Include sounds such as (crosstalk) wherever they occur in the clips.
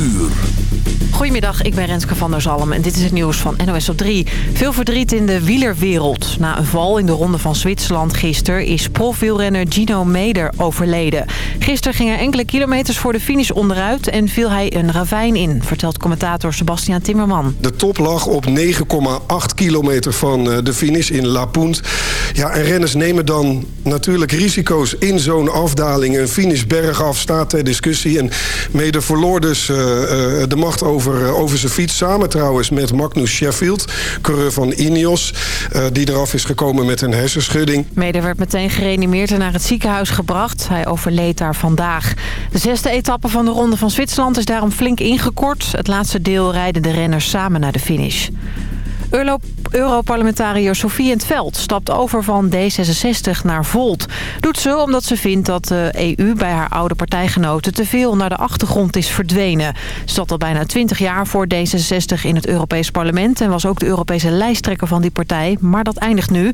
uur. Goedemiddag, ik ben Renske van der Zalm en dit is het nieuws van NOS op 3. Veel verdriet in de wielerwereld. Na een val in de Ronde van Zwitserland gisteren is profwielrenner Gino Meder overleden. Gisteren ging hij enkele kilometers voor de finish onderuit en viel hij een ravijn in, vertelt commentator Sebastian Timmerman. De top lag op 9,8 kilometer van eh, de finish in La Punt. Ja, en renners nemen dan natuurlijk risico's in zo'n afdaling. Een finish bergaf staat ter discussie en Meder verloor dus uh, uh, de macht over over, eh, over zijn fiets. Samen trouwens met Magnus Sheffield, coureur van Ineos. Uh, die eraf is gekomen met een hersenschudding. Meder werd meteen gereanimeerd en naar het ziekenhuis gebracht. Hij overleed daar vandaag. De zesde etappe van de Ronde van Zwitserland is daarom flink ingekort. Het laatste deel rijden de renners samen naar de finish. Europarlementariër Sofie in het Veld stapt over van D66 naar Volt. Doet ze omdat ze vindt dat de EU bij haar oude partijgenoten te veel naar de achtergrond is verdwenen. Ze zat al bijna 20 jaar voor D66 in het Europees Parlement en was ook de Europese lijsttrekker van die partij. Maar dat eindigt nu,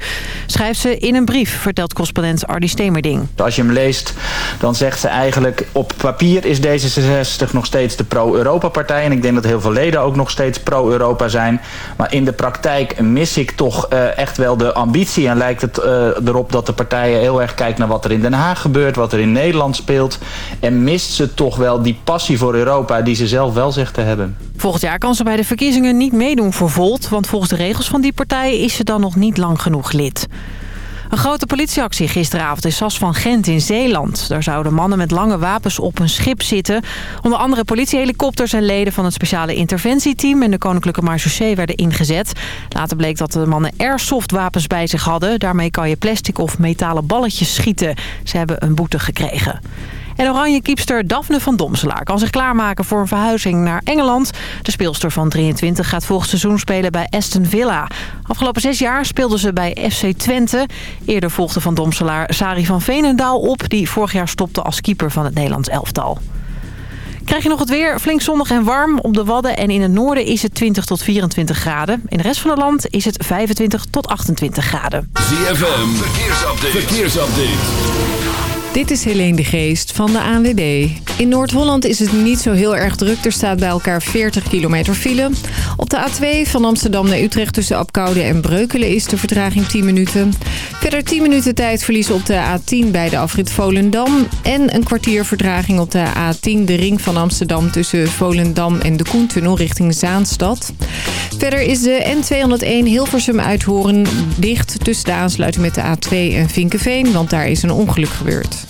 schrijft ze in een brief, vertelt correspondent Ardi Stemerding. Als je hem leest, dan zegt ze eigenlijk op papier is D66 nog steeds de pro-Europa-partij. En ik denk dat heel veel leden ook nog steeds pro-Europa zijn. Maar in de praktijk mis ik toch uh, echt wel de ambitie. En lijkt het uh, erop dat de partijen heel erg kijken naar wat er in Den Haag gebeurt. Wat er in Nederland speelt. En mist ze toch wel die passie voor Europa die ze zelf wel zegt te hebben. Volgend jaar kan ze bij de verkiezingen niet meedoen voor Volt. Want volgens de regels van die partij is ze dan nog niet lang genoeg lid. Een grote politieactie gisteravond in Sas van Gent in Zeeland. Daar zouden mannen met lange wapens op een schip zitten. Onder andere politiehelikopters en leden van het speciale interventieteam... en de Koninklijke Marechaussee werden ingezet. Later bleek dat de mannen airsoftwapens bij zich hadden. Daarmee kan je plastic of metalen balletjes schieten. Ze hebben een boete gekregen. En oranje kiepster Daphne van Domselaar kan zich klaarmaken voor een verhuizing naar Engeland. De speelster van 23 gaat volgend seizoen spelen bij Aston Villa. Afgelopen zes jaar speelde ze bij FC Twente. Eerder volgde van Domselaar Sari van Veenendaal op... die vorig jaar stopte als keeper van het Nederlands elftal. Krijg je nog het weer, flink zonnig en warm. Op de Wadden en in het noorden is het 20 tot 24 graden. In de rest van het land is het 25 tot 28 graden. ZFM, verkeersupdate. verkeersupdate. Dit is Helene de Geest van de ANWB. In Noord-Holland is het niet zo heel erg druk. Er staat bij elkaar 40 kilometer file. Op de A2 van Amsterdam naar Utrecht tussen Apkoude en Breukelen is de vertraging 10 minuten. Verder 10 minuten tijd verliezen op de A10 bij de afrit Volendam. En een kwartier vertraging op de A10, de ring van Amsterdam tussen Volendam en de Koentunnel richting Zaanstad. Verder is de N201 Hilversum Uithoren dicht tussen de aansluiting met de A2 en Vinkenveen, want daar is een ongeluk gebeurd.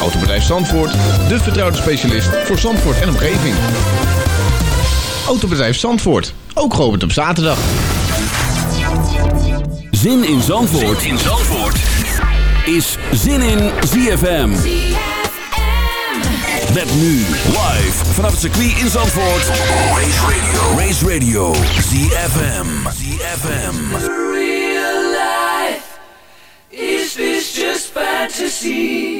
Autobedrijf Zandvoort, de vertrouwde specialist voor Zandvoort en omgeving. Autobedrijf Zandvoort, ook geopend op zaterdag. Zin in Zandvoort, zin in Zandvoort. is Zin in ZFM. Met nu live vanaf het circuit in Zandvoort. Race Radio, Race Radio, ZFM, ZFM. Real life, is this just fantasy?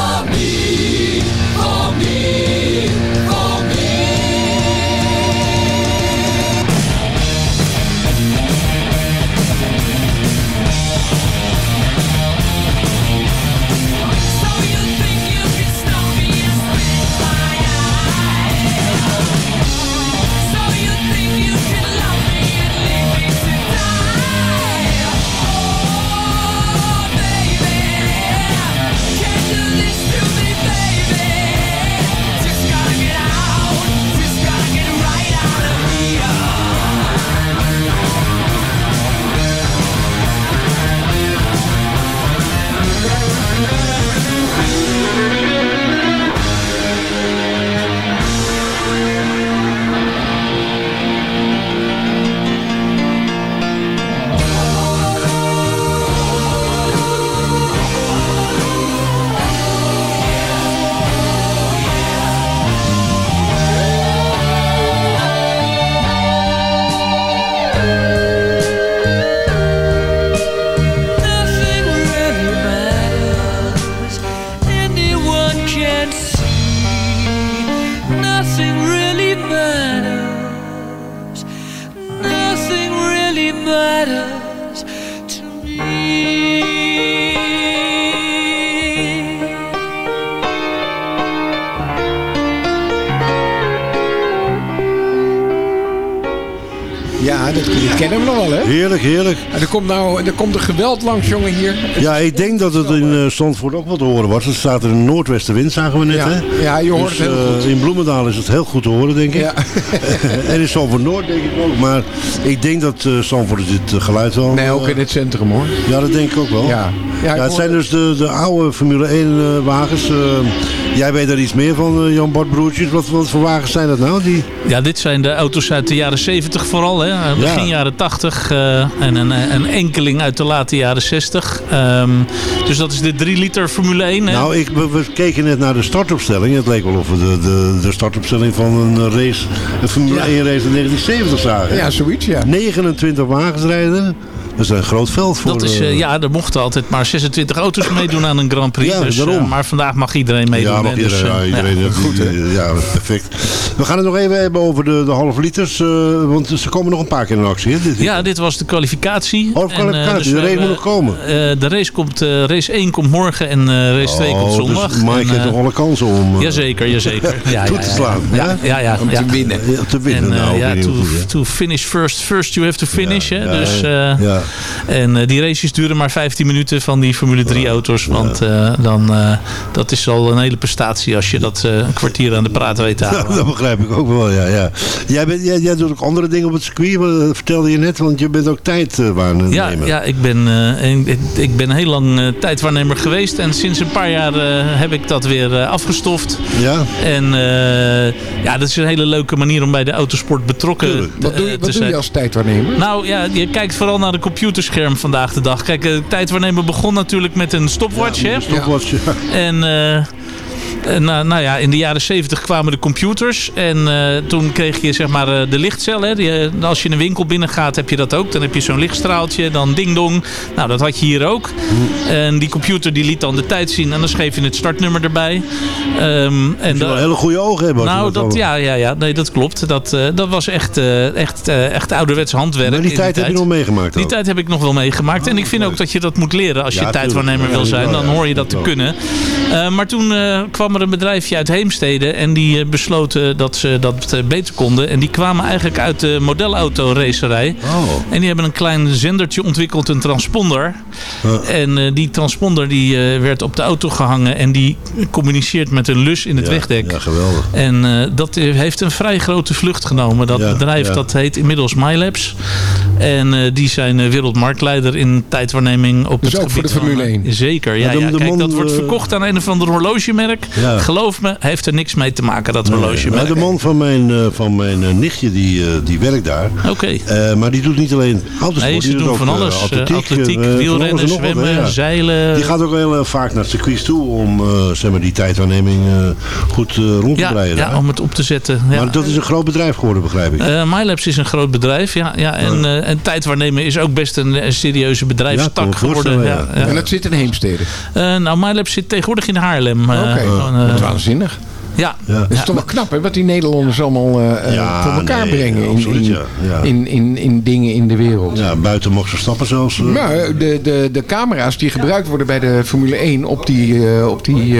Je kent hem nog wel, hè? Heerlijk, heerlijk. En er komt nou er komt een geweld langs, jongen, hier. Ja, ik denk dat het in Zandvoort ook wat te horen was. Het staat er een noordwestenwind, zagen we net, Ja. hè? Ja, je hoort Dus, het heel eh, goed. In Bloemendaal is het heel goed te horen, denk ik. Ja. (laughs) en in Zandvoort Noord denk ik ook. Maar ik denk dat eh Zandvoort dit geluid wel... Nee, ook in het centrum, hoor. Ja, dat denk ik ook wel. Ja. Ja, ik Ja, het hoor- zijn dus de, de oude Formule 1 eh, wagens. Eh, jij weet daar iets meer van, eh, Jan Bart Broertjes. Wat, wat voor wagens zijn dat nou? Die... Ja, dit zijn de auto's uit de jaren 70 vooral. Hè? Begin Ja. jaren 80 eh, en een, een enkeling uit de late jaren 60. Ehm, dus dat is de 3 liter Formule 1. Hè? Nou, ik, we, we keken net naar de startopstelling. Het leek wel of we de, de, de startopstelling van een race, een Formule Ja. 1 race in 1970 zagen. Ja, zoiets, ja. 29 wagens rijden. Dat is een groot veld voor... dat is, eh, eh, ja, er mochten altijd maar 26 auto's meedoen aan een Grand Prix. Ja, dus, daarom. eh, maar vandaag mag iedereen meedoen. Ja, mag iedereen, dus, ja, iedereen ja. goed, hè? Ja, perfect. We gaan het nog even hebben over de, de halve liters. eh, want ze komen nog een paar keer in actie. Hè, dit Ja, dit was de kwalificatie. Oh, de En, eh, kwalificatie. we De race hebben, moet nog komen. eh, de race, komt, eh, race 1 komt morgen en eh, race 2 komt Oh, zondag. Dus Mike En, heeft nog alle kansen om Jazeker, jazeker. Ja, (laughs) toe te slaan. Ja, Ja? ja, ja. Om ja. te winnen. Ja, te winnen. En nou, ja, to, to finish first, first you have to finish. hè? Ja, dus, eh, ja. En eh, die races duren maar 15 minuten van die Formule 3 auto's. Want eh, dan, eh, dat is al een hele prestatie als je dat eh, een kwartier aan de praat weet te (laughs) houden. dat begrijp ik ook wel, ja. ja. Jij, bent, jij, jij doet ook andere dingen op het circuit, eh, vertelde je net, want je bent ook tijdwaarnemer. Ja, ja ik, ben, eh, ik, ik ben heel lang eh, tijdwaarnemer geweest. En sinds een paar jaar eh, heb ik dat weer eh, afgestoft. Ja? En eh, ja, dat is een hele leuke manier om bij de autosport betrokken Tuurlijk. te- Wat doe je, te wat doe zijn. je als tijdwaarnemer? Nou ja, je kijkt vooral naar de computerscherm vandaag de dag. Kijk, de tijdwaarnemer begon natuurlijk met een stopwatch. hè? Stopwatch, ja. En eh, en, nou, nou ja, in de jaren 70 kwamen de computers. En eh, toen kreeg je zeg maar eh, de lichtcel. Hè. Die, als je een winkel binnengaat heb je dat ook. Dan heb je zo'n lichtstraaltje. Dan ding dong. Nou, dat had je hier ook. En die computer die liet dan de tijd zien. En dan schreef je het startnummer erbij. Ehm, en Je wel hele goede ogen hebben. nou, dat, ja, ja, ja, nee, dat klopt. Dat, dat was echt, echt, echt ouderwets handwerk. Maar die in tijd heb je nog meegemaakt Die ook? tijd heb ik nog wel meegemaakt. en ik vind ook dat je dat moet leren. Als je tijdwaarnemer wil zijn, dan hoor je dat te kunnen. Maar toen eh, kwam er een bedrijfje uit Heemstede. En die eh, besloten dat ze dat eh, beter konden. En die kwamen eigenlijk uit de modelauto racerij. Oh. En die hebben een klein zendertje ontwikkeld, een transponder. En eh, die transponder die, eh, werd op de auto gehangen. En die communiceert met een lus in het Ja, wegdek. Ja, geweldig. En eh, dat heeft een vrij grote vlucht genomen. Dat Ja, bedrijf ja. dat heet inmiddels MyLabs. En eh, die zijn wereldmarktleider in tijdwaarneming op Dus het ook voor gebied de Formule van, 1? Zeker, ja. Ja, Kijk, dat wordt verkocht aan een of ander horlogemerk. Ja. Geloof me, heeft er niks mee te maken, dat Nee, horlogemerk. maar de man van mijn, eh, van mijn eh, nichtje, die, eh, die werkt daar. Oké. Eh, maar die doet niet alleen autosport. Nee, die ze doet doen ook, van alles. atletiek, wielrennen, zwemmen, ja. zeilen. Die gaat ook heel vaak naar circuits toe om eh, zeg maar, die tijdwaarneming eh, goed eh, rond te ja, breiden. ja, om het op te zetten. Ja. Maar dat is een groot bedrijf geworden, begrijp ik. Eh, MyLabs is een groot bedrijf, ja. ja en, eh, en tijdwaarnemen is ook best een, een serieuze bedrijfstak geworden. voorstellen, Ja, ja. En dat zit in Heemstede. Eh, nou, MyLabs zit tegenwoordig in Haarlem. eh, Oké, gewoon, eh, waanzinnig. Ja. Ja. Dat is toch wel knap, hè? Wat die Nederlanders allemaal Ja, voor elkaar nee, brengen in, absoluut, in, ja. In, in, in dingen in de wereld. Ja, buiten Max Verstappen zelfs. Maar de, de, de camera's die gebruikt worden bij de Formule 1 op die, op die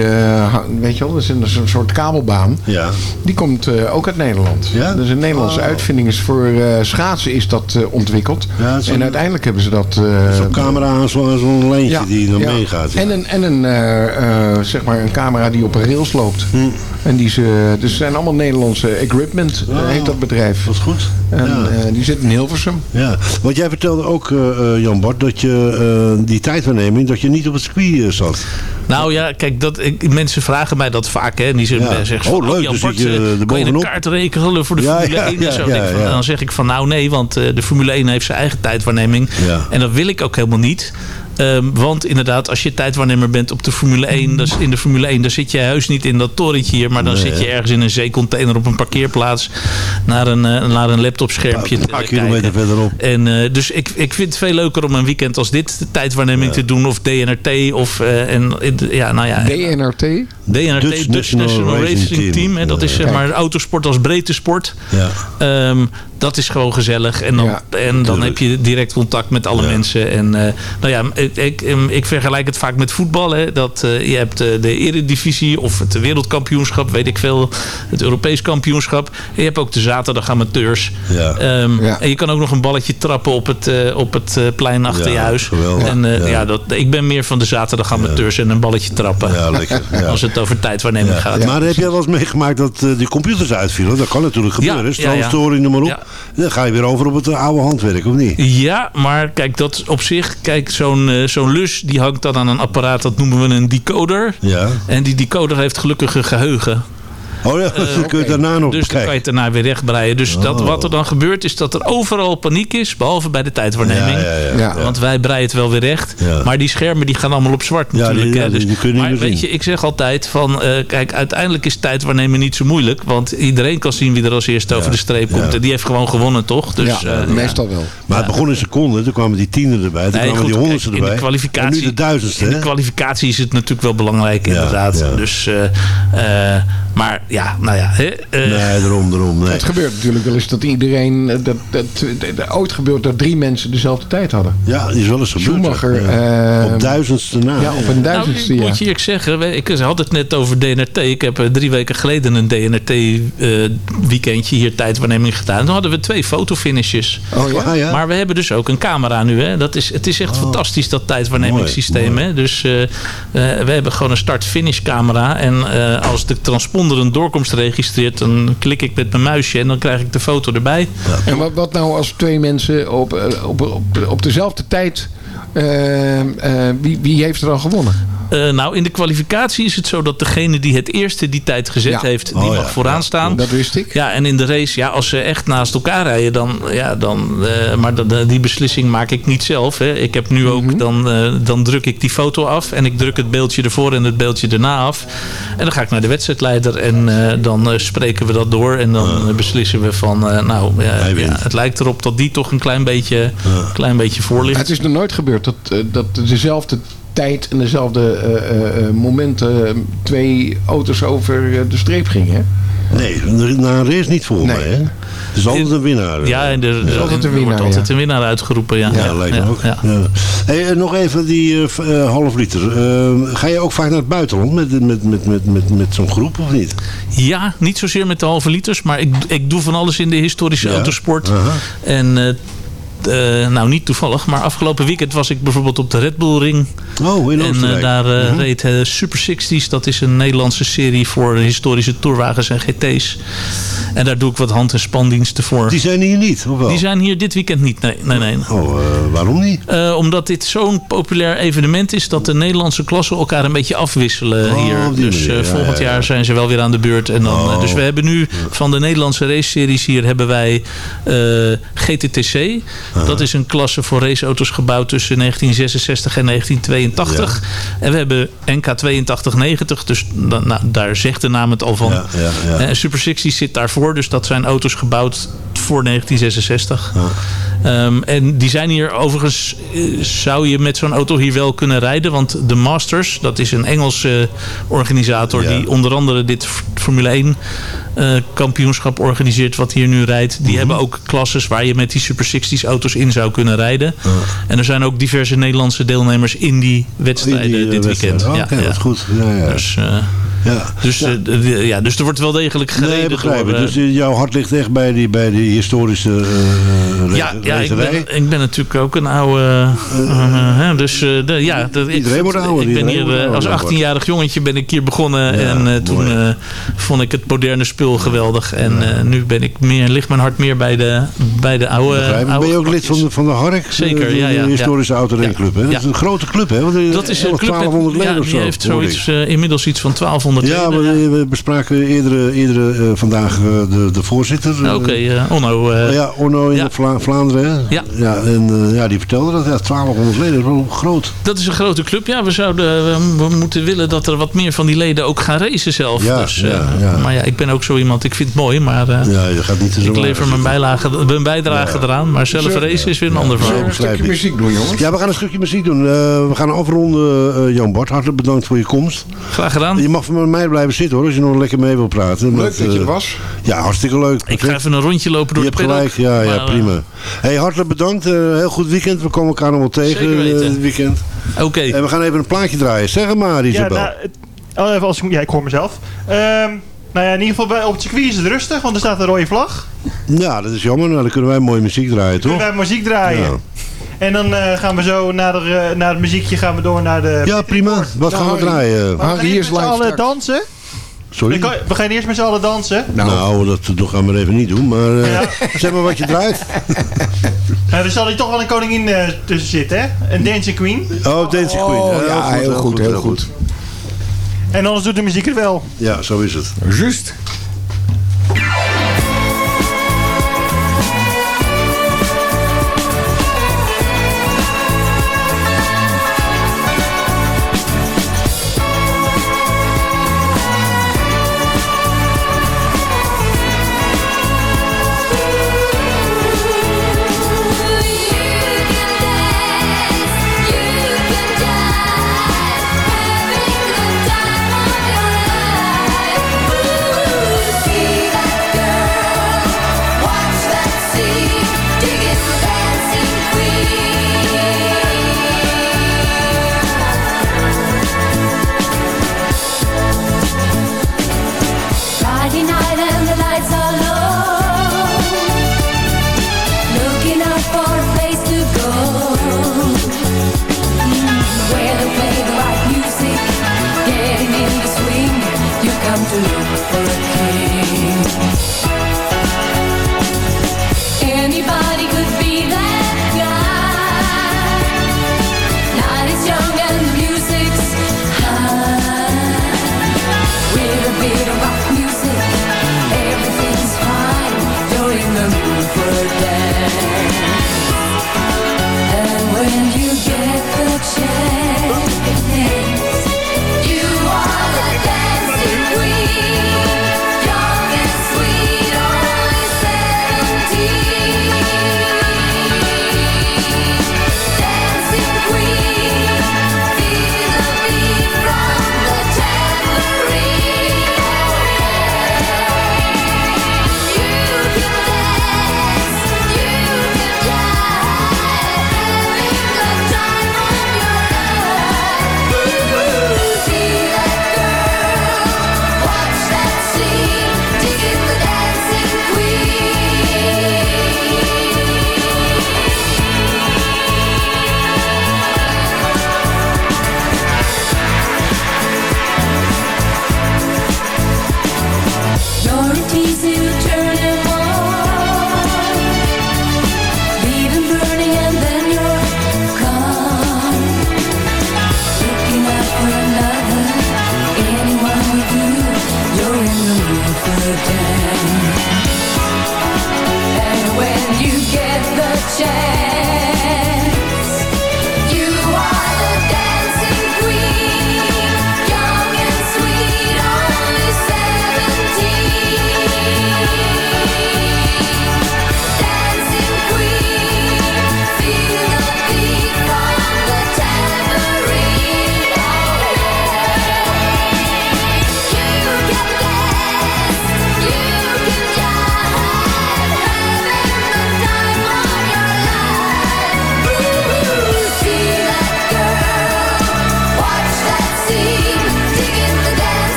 weet je wel, dat is een, soort kabelbaan. ja. Die komt ook uit Nederland. Ja? Dus een Nederlandse Oh. uitvinding is voor schaatsen is dat ontwikkeld. Ja, en uiteindelijk hebben ze dat... Zo'n camera aan zo'n ja, die dan meegaat. ja. En een, en een, zeg maar een camera die op een rails loopt. Hm. En die ze, dus zijn allemaal Nederlandse equipment, eh, Oh. heet dat bedrijf. Dat is goed. En ja. eh, die zit in Hilversum. Ja, want jij vertelde ook, eh, eh, Jan Bart, dat je eh, die tijdwaarneming, dat je niet op het circuit zat. Nou ja, kijk, dat, ik, mensen vragen mij dat vaak. Hè, en die zeggen, Ja. zeggen Oh, van, leuk, Jan dan Bart, je er kan je een kaart rekenen voor de Ja, Formule ja, 1 en zo. ja, Denk ik van, ja. Dan zeg ik van, nou nee, want eh, de Formule 1 heeft zijn eigen tijdwaarneming. Ja. En dat wil ik ook helemaal niet. Ehm, want inderdaad, als je tijdwaarnemer bent op de Formule 1, dat is in de Formule 1, dan zit je heus niet in dat torentje hier, maar dan Nee, zit je ergens in een zeecontainer op een parkeerplaats naar een, eh, naar een laptopschermpje Een te paar kilometer verderop. En, eh, dus ik, ik vind het veel leuker om een weekend als dit de tijdwaarneming te doen. Of DNRT. Of, eh, en, ja, nou ja, DNRT. DNRT, Dutch Dutch, National National, Racing Racing, Team. Team. hè, dat is zeg maar autosport als breedte sport. Ja. Ehm, dat is gewoon gezellig. En dan, Ja, en dan tuurlijk. heb je direct contact met alle Ja. mensen. En eh, nou ja, ik, ik, ik vergelijk het vaak met voetbal. Hè, dat, eh, je hebt eh, de eredivisie of het wereldkampioenschap, weet ik veel. Het Europees kampioenschap. En je hebt ook de zaterdag amateurs. Ja. Ehm, Ja. En je kan ook nog een balletje trappen op het, eh, op het plein achter Ja, je huis. geweldig. En eh, Ja. ja. dat, ik ben meer van de zaterdag amateurs en een balletje trappen. Ja, lekker. Ja. Als het over tijdwaarneming Ja. gaat. Maar heb jij wel eens meegemaakt dat eh, die computers uitvielen? Dat kan natuurlijk gebeuren. Ja, ja, ja. Stroomstoring, noem maar op. Ja. Dan ga je weer over op het oude handwerk, of niet? Ja, maar kijk, dat op zich, kijk, zo'n eh, zo'n lus die hangt dan aan een apparaat, dat noemen we een decoder. Ja. En die decoder heeft gelukkig een geheugen. Oh ja, dan (laughs) kun je daarna nog Dus dan kan je daarna weer rechtbreien. Dus dat, Oh. wat er dan gebeurt is dat er overal paniek is, behalve bij de tijdwaarneming. Ja, ja, ja. Ja. Want wij breien het wel weer recht. Ja. Maar die schermen die gaan allemaal op zwart Ja, natuurlijk. die- ja, dus, die kun je niet maar weet zien. je, ik zeg altijd van... eh, kijk, uiteindelijk is tijdwaarnemen niet zo moeilijk. Want iedereen kan zien wie er als eerste over de streep komt. Ja. En die heeft gewoon gewonnen, toch? Dus, ja, eh, meestal wel. Maar het begon in seconden, toen kwamen die tienden erbij, toen Nee, kwamen goed, die honderdste kijk, in de erbij. kwalificatie- en nu de duizendste, In de kwalificatie is het natuurlijk wel belangrijk, inderdaad. ja. Dus, eh, eh, maar ja, nou ja. Hè, eh, Nee, daarom, daarom. Nee. Het gebeurt natuurlijk wel eens dat iedereen, eh, dat, dat, dat, dat- ooit gebeurt dat drie mensen dezelfde tijd hadden. Ja, die is wel eens gebeurd. Schumacher, ja. eh, Op duizendste na. Ja, op een Nou, duizendste ik jaar. moet je eerlijk zeggen, we- ik had het net over DNRT. Ik heb drie weken geleden een DNRT-weekendje hier tijdwaarneming gedaan. Toen hadden we twee fotofinishes. Oh ja? Ah, ja? Maar we hebben dus ook een camera nu. Hè. Dat is, het is echt fantastisch, dat tijdwaarnemingssysteem. Mooi, Hè. Dus we hebben gewoon een start-finish camera. En eh, als de transponder een doorkomst registreert, dan klik ik met mijn muisje en dan krijg ik de foto erbij. En wat, wat nou als twee mensen op, eh, op, op, op dezelfde tijd... eh, eh, wie, wie heeft er dan gewonnen? Eh, nou, in de kwalificatie is het zo dat degene die het eerste die tijd gezet Ja. heeft, die Oh, mag ja. vooraan staan. Dat wist ik. Ja, en in de race, ja, als ze echt naast elkaar rijden, dan, ja, dan, eh, maar dat- die beslissing maak ik niet zelf. Hè. Ik heb nu Mhm. ook, dan, eh, dan druk ik die foto af en ik druk het beeldje ervoor en het beeldje erna af. En dan ga ik naar de wedstrijdleider en eh, dan eh, spreken we dat door en dan beslissen we van, eh, nou, ja, ja, het lijkt erop dat die toch een klein beetje, klein beetje voor ligt. Het is nog nooit gebeurd dat, eh, dat dezelfde tijd en dezelfde eh, eh, eh, moment eh, twee auto's over de streep gingen. Nee, na een race niet volgens mij. Hè? Het is altijd een winnaar. Ja, en er, is altijd een er winnaar, wordt altijd een winnaar uitgeroepen. Ja, Ja, lijkt me ook. Ja. Hey, nog even die eh, eh, half liter. Eh, ga je ook vaak naar het buitenland met, met, met, met, met, met zo'n groep of niet? Ja, niet zozeer met de halve liters, maar ik, ik doe van alles in de historische Ja, autosport. En eh, nou, niet toevallig, maar afgelopen weekend was ik bijvoorbeeld op de Red Bull Ring. Oh, in En eh, daar eh, Mhm. reed Super 60's. Dat is een Nederlandse serie voor historische tourwagens en GT's. En daar doe ik wat hand- en spandiensten voor. Die zijn hier niet, of wel? Die zijn hier dit weekend niet, nee. nee, nee. Oh, waarom niet? Omdat dit zo'n populair evenement is dat de Nederlandse klassen elkaar een beetje afwisselen Oh, hier. Dus ja, volgend ja, ja. jaar zijn ze wel weer aan de beurt. En dan, Oh. dus we hebben nu van de Nederlandse race-series hier hebben wij eh, GTTC. Dat is een klasse voor raceauto's gebouwd tussen 1966 en 1982. En we hebben NK 8290. Dus da- nou, daar zegt de naam het al van. Ja, ja, Super 60 zit daarvoor. Dus dat zijn auto's gebouwd voor 1966. Ehm, en die zijn hier overigens, eh, zou je met zo'n auto hier wel kunnen rijden. Want de Masters, dat is een Engelse organisator Ja. die onder andere dit Formule 1 eh, kampioenschap organiseert wat hier nu rijdt. Mhm. Die hebben ook klasses waar je met die Super 60's auto's in zou kunnen rijden. En er zijn ook diverse Nederlandse deelnemers in die wedstrijden In die, eh, dit weekend. wedstrijd. Oh, oké, dat is goed. Ja, ja. Dus, eh, Ja. dus, eh, ja, dus er wordt wel degelijk gereden Nee, begrijp door... ik. Dus jouw hart ligt echt bij die, bij die historische eh ja, ja ik, ben, ik ben natuurlijk ook een oude... dus de, ja, dat, ik, Iedereen wordt ouder, ik ben hier eh, als 18-jarig jongetje ben ik hier begonnen. en toen vond ik het moderne spul geweldig. En nu ben ik meer, ligt mijn hart meer bij de, bij de oude... Ik. oude ben je ook lid van de, van de Hark? Zeker, de, ja, ja, De ja. historische autorenclub. Hè? Dat is een grote club, hè? Want Dat is een 11, club met, 1200 leden of die zo. heeft zoiets, ik. inmiddels iets van 1200 Ja, we, we bespraken eerder, eerder eh, vandaag eh, de, de voorzitter. eh, Oké, eh, Onno. eh, ja, Orno in ja. de Vla- Vlaanderen. Ja. ja. En ja, die vertelde dat. Ja, 1200 leden, dat is wel groot. Dat is een grote club. Ja, we zouden we, we moeten willen dat er wat meer van die leden ook gaan racen zelf. Ja, dus, eh, ja, ja. Maar ja, ik ben ook zo iemand. Ik vind het mooi, maar eh, Ja, je gaat niet ik lever mijn, bijlage, mijn bijdrage eraan. Maar zelf racen is weer een ander Zullen we verhaal. een stukje muziek doen, jongens? Ja, we gaan een stukje muziek doen. Eh, we gaan afronden, eh, Jan Bart. Hartelijk bedankt voor je komst. Graag gedaan. Je mag met mij blijven zitten hoor, als je nog lekker mee wil praten. Leuk Met, dat je er eh, was. Ja, hartstikke leuk. Ik ga even een rondje lopen door Je de hebt paddock. gelijk, ja, ja Maar, eh, prima. Hey, hartelijk bedankt. eh, heel goed weekend. We komen elkaar nog wel tegen dit weekend. Oké. En we gaan even een plaatje draaien. Zeg maar, Ja, Isabel. nou, het- oh, even als ik, ja, ik hoor mezelf. Ehm, nou ja, in ieder geval bij, op het circuit is het rustig, want er staat een rode vlag. Ja, dat is jammer. Nou, dan kunnen wij mooie muziek draaien, toch? Kunnen wij muziek draaien. Ja. En dan eh, gaan we zo naar, de, eh, naar het muziekje gaan we door naar de... Ja, prima. Wat gaan we draaien? We gaan eerst met z'n allen dansen. Sorry? We, gaan- we gaan eerst met z'n allen dansen. Nou, dat, dat gaan we even niet doen. Maar eh, zeg maar wat je draait. (laughs) Nou, er zal hier toch wel een koningin eh, tussen zitten, hè? Een dancing queen. Oh, Dancing Queen. Oh, ja, heel goed, heel goed. En anders doet de muziek het wel. Ja, zo is het. Juist.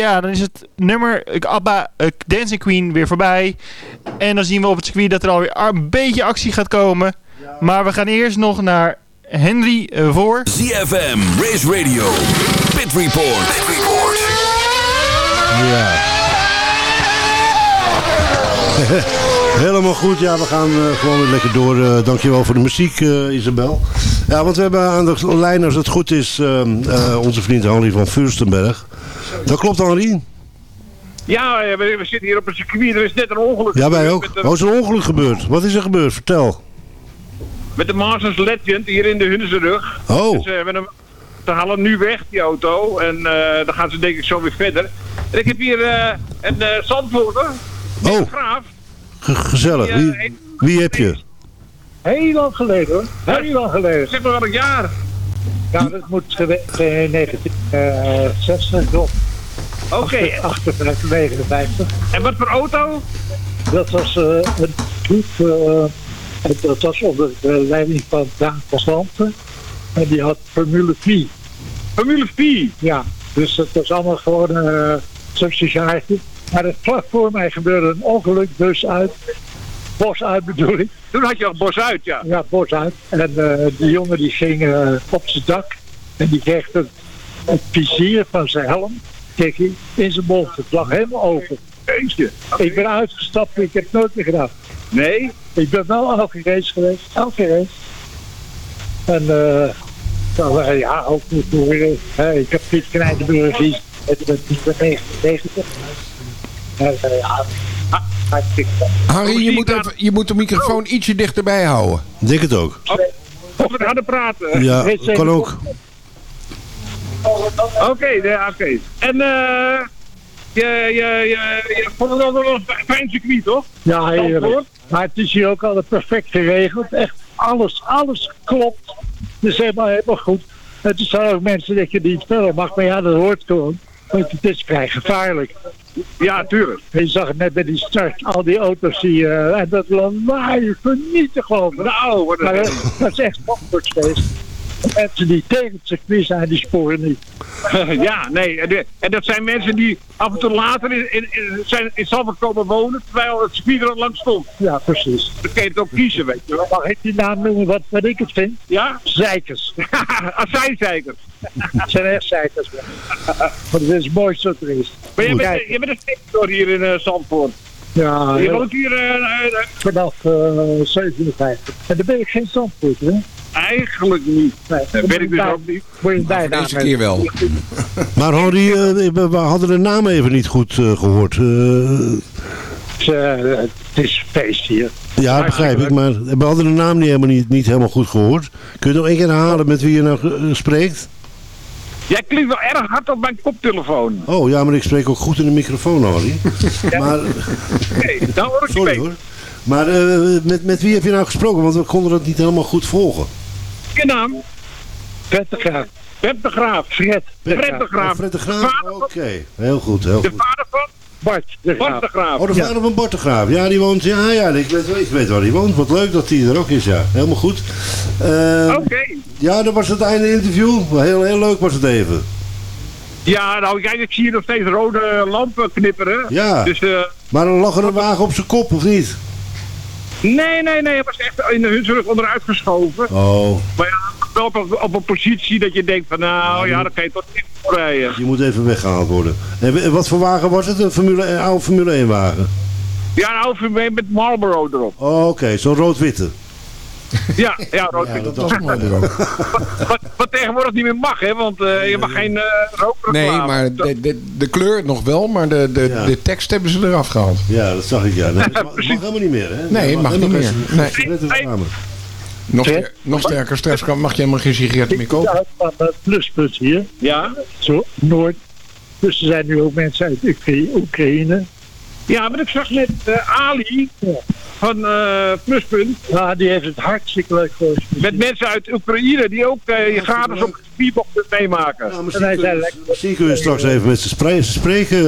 Ja, dan is het nummer ik, ABBA eh, Dancing Queen weer voorbij. En dan zien we op het circuit dat er alweer een beetje actie gaat komen. Maar we gaan eerst nog naar Henry eh, voor. ZFM, Race Radio, Pit Report. Pit Report. Ja. (laughs) Helemaal goed. Ja, we gaan eh, gewoon weer lekker door. Eh, dankjewel voor de muziek, eh, Isabel. Ja, want we hebben aan de lijn, als het goed is, onze vriend Henry van Furstenberg. Dat klopt, Henry? Ja, we, we zitten hier op een circuit. Er is net een ongeluk. Ja, wij ook. De, Oh, is er een ongeluk gebeurd? Wat is er gebeurd? Vertel. met de Masters Legend hier in de Hunnenserug. Oh. Dus, hem, ze halen hem nu weg, die auto. En dan gaan ze denk ik zo weer verder. En ik heb hier een uh, zandvoerder. Oh. Graaf. Ge- gezellig. Wie, wie heb je? Heel lang geleden hoor. Heel lang geleden. Zeg maar welk jaar? Ja, dat moet in 1960 of Oké. 58, 59. En wat voor auto? Dat was eh, een groep, eh, dat was onder de leiding van Daan van Zanten. En die had Formule 4. Formule 4? Ja, dus dat was allemaal gewoon uh, subsidiejaartje. Maar het vlak voor mij gebeurde een ongeluk, dus uit. Bos uit bedoel ik. Toen had je al bos uit, ja. Ja, bos uit. En uh, die jongen die ging uh, op zijn dak. En die kreeg het, het vizier van zijn helm kreeg hij in zijn mond. Het lag helemaal open. Eentje. Ik ben uitgestapt, ik heb het nooit meer gedaan. Nee? Ik ben wel elke race geweest, elke race. En uh, dan, ja, ook door, uh, ik heb Piet Knijdenburg gezien met 1990. En, ja, Harry, je moet, even, je moet de microfoon ietsje dichterbij houden. Denk het ook. Of we hadden praten. Ja, kan ook. Oké, okay, oké. Okay. En eh... je, je, je, je vond het wel een fijn circuit, toch? Ja, heerlijk. Maar het is hier ook altijd perfect geregeld. Echt alles, alles klopt. Is helemaal, helemaal goed. Het zijn ook mensen dat je niet verder mag, maar ja, dat hoort gewoon. Want het is vrij gevaarlijk. Ja, tuurlijk. Je zag het net bij die start, al die auto's die, uh, en dat lawaai, vernietig geloof ik. Nou, wat maar, uh, dat is echt geweest. Mensen die tegen het circuit zijn, die sporen niet. (laughs) ja, nee. En, en, dat zijn mensen die af en toe later in, in, in, zijn in komen wonen, terwijl het circuit er al lang stond. Ja, precies. Dan kun je het ook kiezen, weet je wel. Mag ik die naam noemen wat, wat ik het vind? Ja? Zeikers. (laughs) Azijnzeikers. Het (laughs) zijn echt zeikers. Want het is het mooiste wat er is. Maar je bent, een sector hier in uh, Zandvoort. Ja, je woont hier... Uh, Vanaf uh, 57. En dan ben ik geen Zandvoort, hè? Eigenlijk niet. Nee, dat ben ik dus ook niet. Je bijna Deze keer wel. Maar Henry, uh, we hadden de naam even niet goed uh, gehoord. Uh, het is feest hier. Ja, begrijp ik, maar we hadden de naam niet helemaal, niet, niet helemaal goed gehoord. Kun je nog één keer herhalen met wie je nou spreekt? Jij klinkt wel erg hard op mijn koptelefoon. Oh ja, maar ik spreek ook goed in de microfoon, Henry. ja. maar... Nee, dan hoor ik Sorry hoor. Maar uh, met, met wie heb je nou gesproken? Want we konden dat niet helemaal goed volgen. Je naam? Fred de Graaf. Fred de Graaf. Fred de Graaf. Fred de Graaf. Oh, Fred de Graaf? Oké, okay. heel goed, heel de goed. De vader van? Bart de Graaf. Bart de Graaf. Oh, de vader ja. van Bart de Graaf. Ja, die woont, ja, ja, ik weet, ik weet waar die woont. Wat leuk dat hij er ook is, ja. Helemaal goed. Uh, Oké. Okay. Ja, dat was het einde interview. Heel, heel leuk was het even. Ja, nou kijk, ik zie hier nog steeds rode lampen knipperen. Ja, dus, uh, maar dan lag er een wagen op zijn kop, of niet? Nee, nee, nee. Hij was echt in de hunzorg onderuit geschoven. Oh. Maar ja, wel op, op, een positie dat je denkt van nou ja, dan kan je toch niet rijden. Je moet even weggehaald worden. En wat voor wagen was het? Een, Formule, een oude Formule 1 wagen? Ja, een oude Formule 1 met Marlboro erop. Oh, oké. Okay. Zo'n rood-witte. Ja, ja. Ja, dat was Marlboro. wat, (laughs) wat, wat, tegenwoordig niet meer mag, hè, want uh, je mag geen uh, rookreclame. Nee, maar de, de, de, kleur nog wel, maar de, de, ja. de tekst hebben ze eraf gehaald. Ja, dat zag ik, ja. Nee, dat (laughs) mag, mag helemaal niet meer, hè? Nee, mag, mag niet meer. Nee. Nee. Nog, ster nog sterker stress kan, mag je helemaal geen sigaretten meer kopen. Ja, van pluspunt hier. Ja. Zo, Noord. Dus er zijn nu ook mensen uit Oekraïne. Ja, maar ik zag net uh, Ali van uh, Pluspunt. Ja, die heeft het hartstikke leuk voor Met mensen uit Oekraïne die ook uh, je gratis op spierbochten meemaken. Ja, misschien, kun, misschien kun je straks even met ze spreken.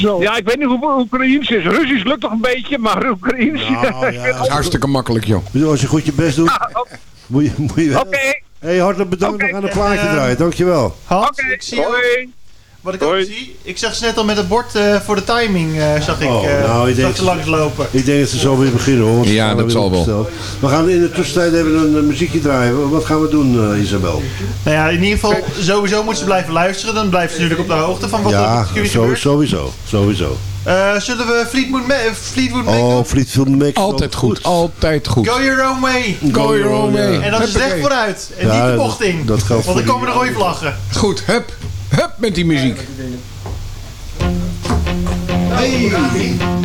Zo. Ja, ik weet niet hoe Oekraïens is. Russisch lukt toch een beetje, maar Oekraïens... Nou, ja, dat (laughs) is hartstikke makkelijk, joh. Als je goed je best doet, okay. moet je, moet je Oké. Okay. Hé, hey, hartelijk bedankt. Okay. We gaan een plaatje draaien. Dankjewel. Oké, okay. hoi. Wat ik ook zie, ik zag ze net al met het bord eh, voor de timing, eh, zag ik, Oh, eh nou, ik denk- dat ze langslopen. Ik denk dat ze zo weer beginnen hoor. Ja, dat zal wel. opgesteld. We gaan in de tussentijd even een muziekje draaien. Wat gaan we doen, eh, Isabel? Nou ja, in ieder geval, sowieso moeten ze blijven luisteren. Dan blijven ze natuurlijk op de hoogte van wat er Ja, gebeurt. sowieso. Sowieso. Eh, zullen we Fleetwood, Ma Fleetwood Mac Oh? Fleetwood Mac. Altijd goed, altijd goed. Go your own way. Go your own way. En dan is het echt Huppakee. vooruit. En Ja, niet de dat- bocht in. dat geldt Want dan komen er rode vlaggen. Goed, hup. Hup met die muziek. Loving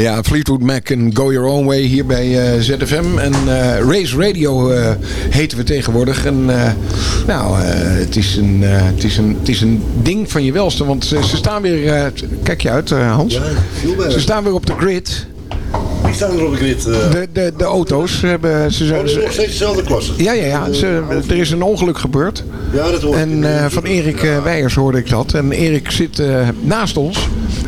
Ja, Fleetwood Mac en Go Your Own Way hier bij eh, ZFM. En eh, Race Radio eh, heten we tegenwoordig. En nou, het, is een, het, is een, het is een ding van je welste. Want ze, ze staan weer... kijk je uit, Hans? Ze staan weer op de grid. Wie staan er op de grid? eh? De, de, de auto's hebben... Ze, Oh, zijn is nog steeds dezelfde klasse. Ja, ja, ja. Ze, er is een ongeluk gebeurd. Ja, dat hoor ik. En eh, van Erik eh, Weijers hoorde ik dat. En Erik zit eh, naast ons.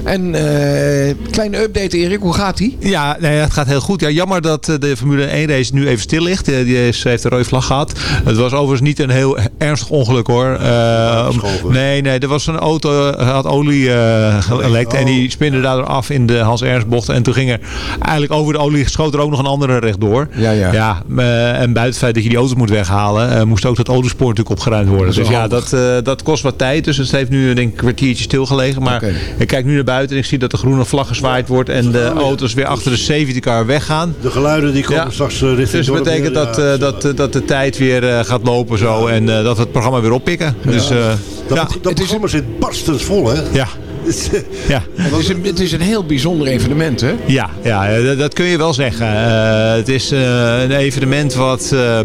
En eh, kleine update Erik, hoe gaat die? Ja, nee, het gaat heel goed. Ja, jammer dat eh, de Formule 1 race nu even stil ligt. Eh, Die is, heeft een rode vlag gehad. Het was overigens niet een heel ernstig ongeluk hoor. Eh, nee, nee, er was een auto, eh, had olie eh, gelekt. En die spinde daardoor af in de Hans Ernst bocht. En toen ging er eigenlijk over de olie schoot er ook nog een andere rechtdoor. Ja, ja. ja eh, en buiten het feit dat je die auto's moet weghalen, eh, moest ook dat autospoor natuurlijk opgeruimd worden. Dat is Dus ja, dat, eh, dat kost wat tijd. Dus het heeft nu denk ik een kwartiertje stilgelegen. Maar ik kijk nu naar buiten en ik zie dat de groene vlag gezwaaid wordt en de auto's weer achter de safety car weggaan. De geluiden die komen Ja. straks richting Dus dat betekent dat, Ja, eh, dat, dat de tijd weer eh, gaat lopen zo en eh, dat we het programma weer oppikken. Dus eh, dat, ja, dat programma zit barstens vol, hè? ja, ja. Het is, een, het is een heel bijzonder evenement, hè? Ja, ja eh, dat, dat kun je wel zeggen. Eh, het is eh, een evenement wat eh,